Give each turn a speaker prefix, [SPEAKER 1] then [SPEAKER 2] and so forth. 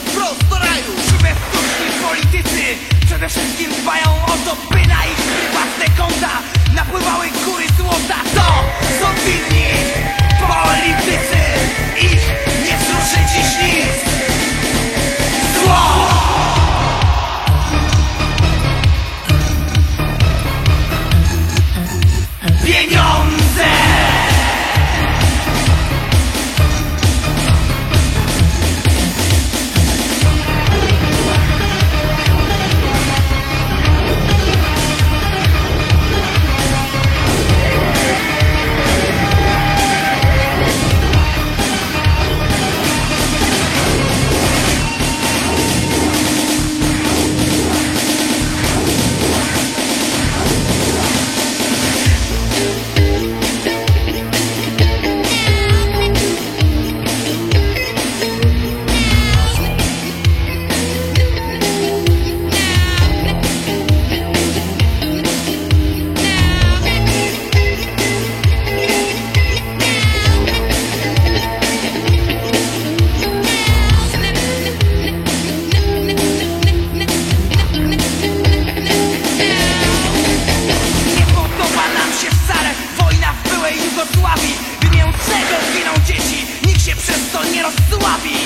[SPEAKER 1] wprost do raju
[SPEAKER 2] Ci bezduczni politycy przede wszystkim dbają o to, by na ich prywatne konta napływały góry złota. Pero